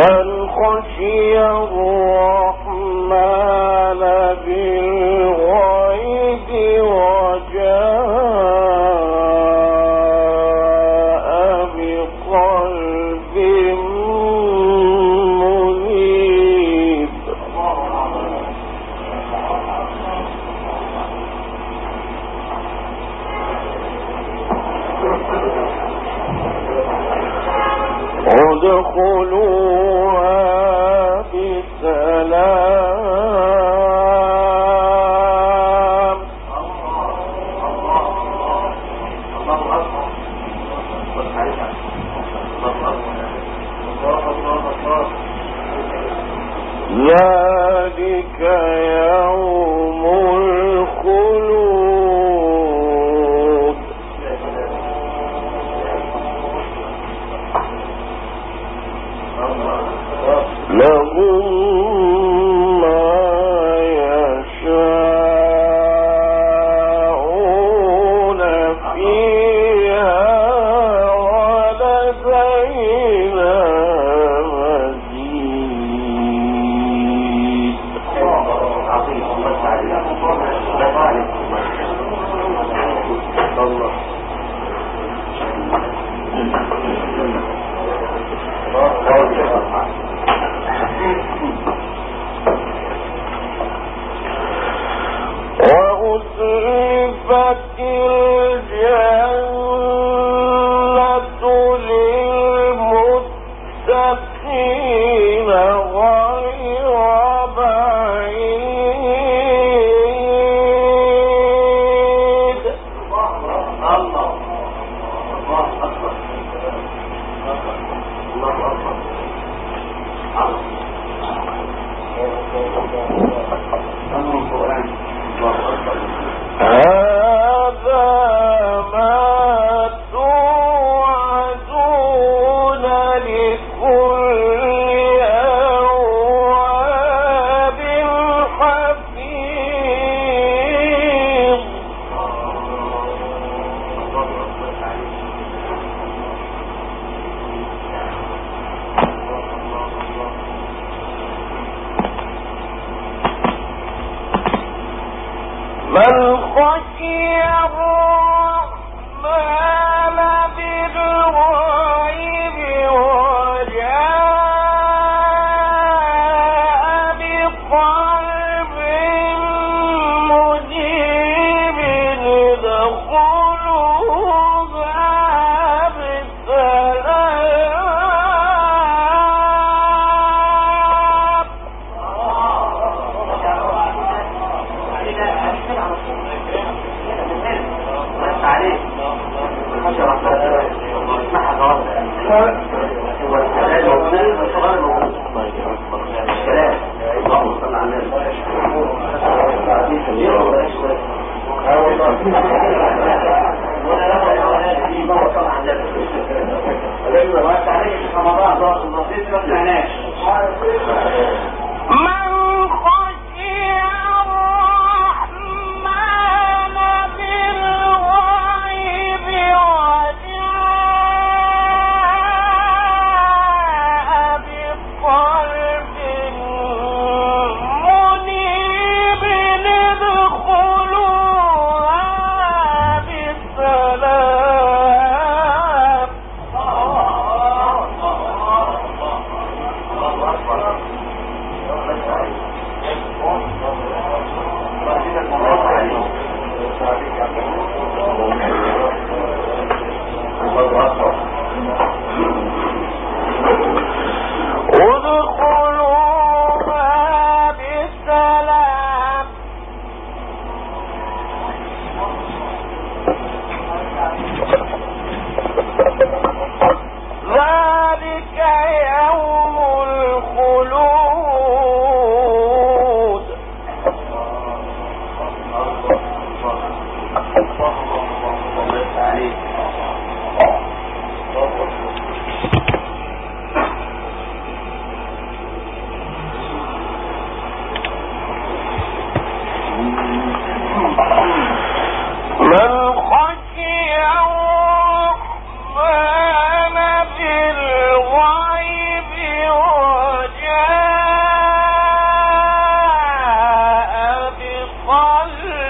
هذا ما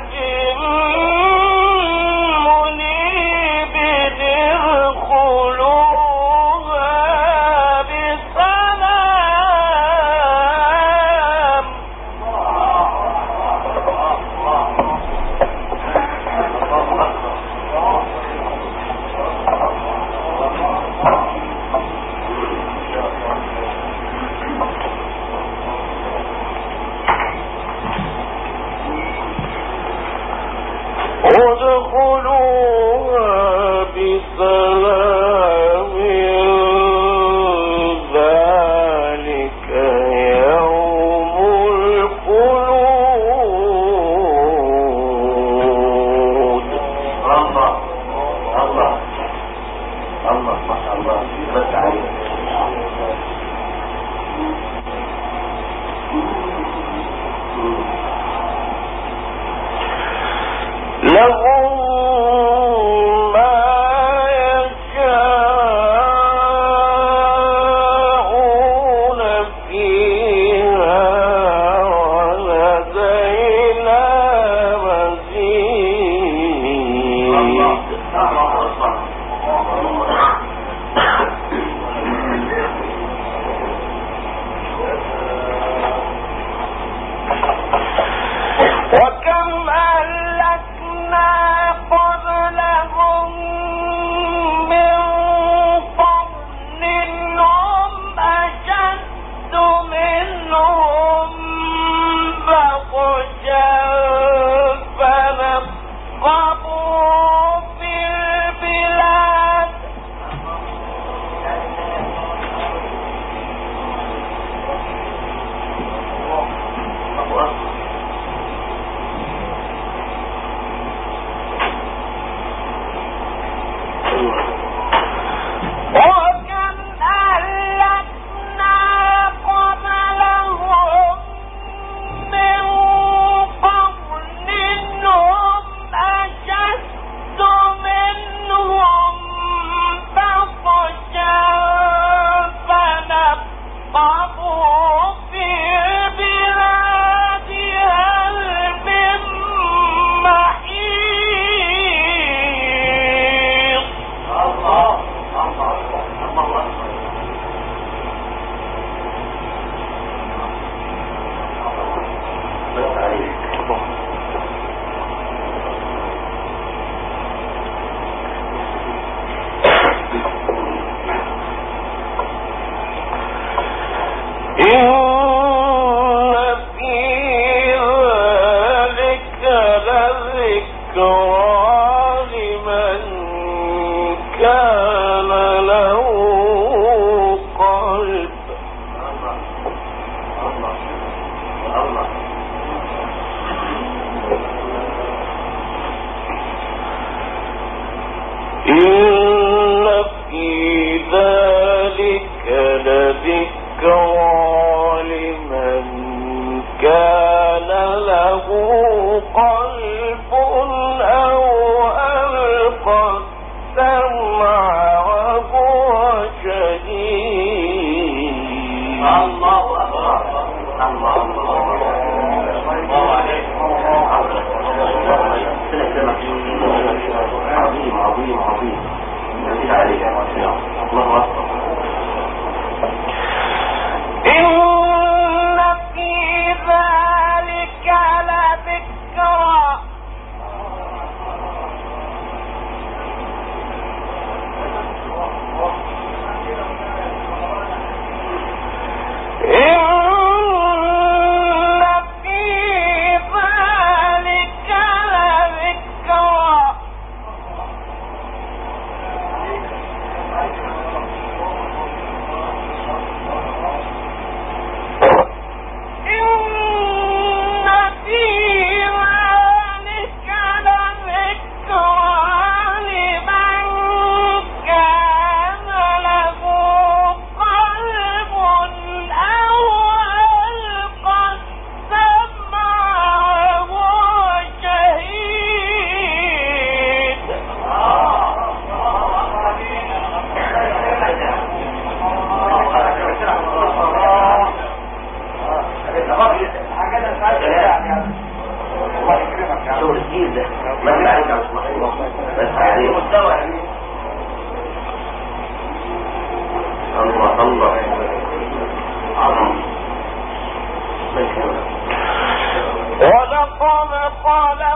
اچھے بہت کو خلق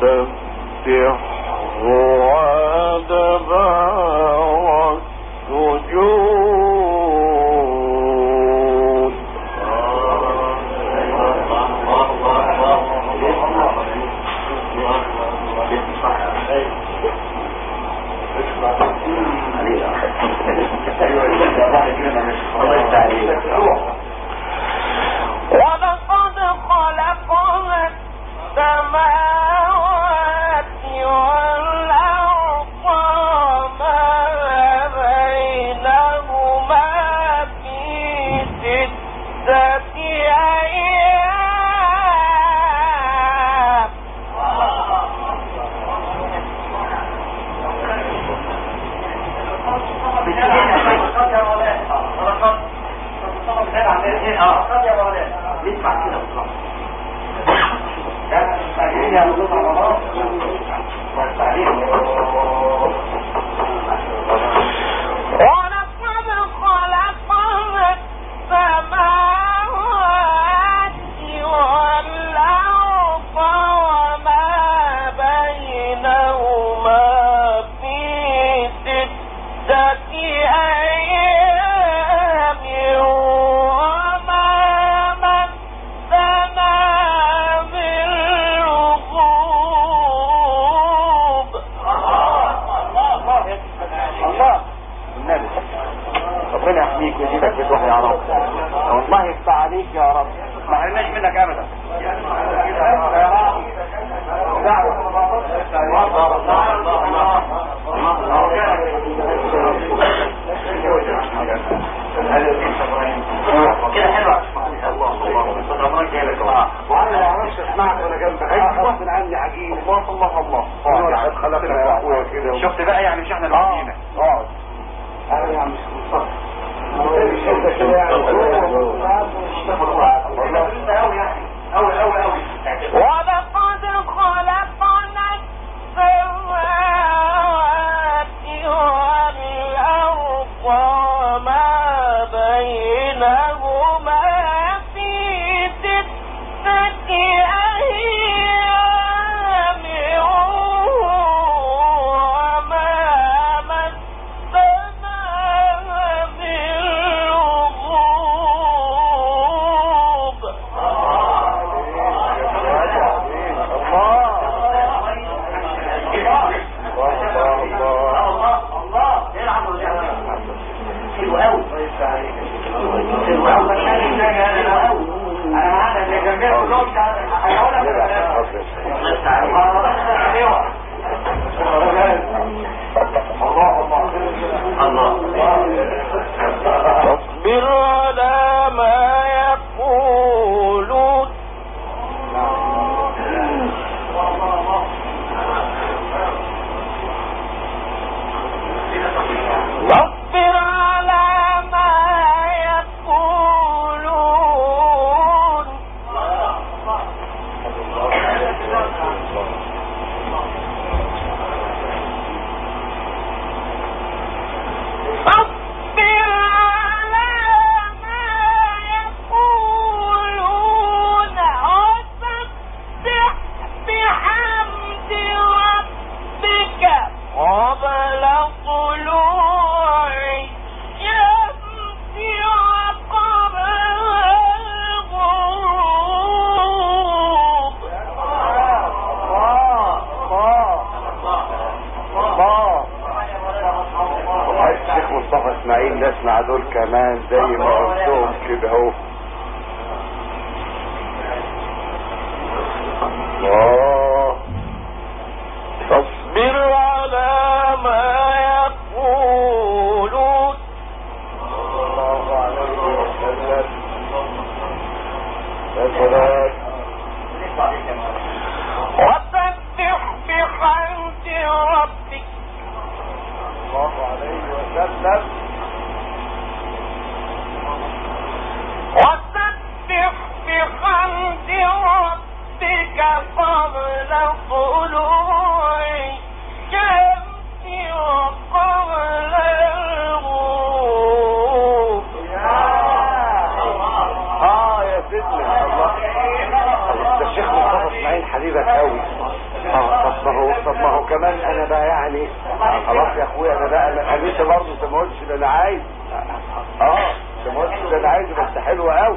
فتسبحه بقى يعني مش احنا طب ما كمان انا بقى يعني خلاص يا اخويا انا بقى انا برضه انت ما قلتش اللي انا عايز اه انت ما قلتش اللي انا عايز بس حلو قوي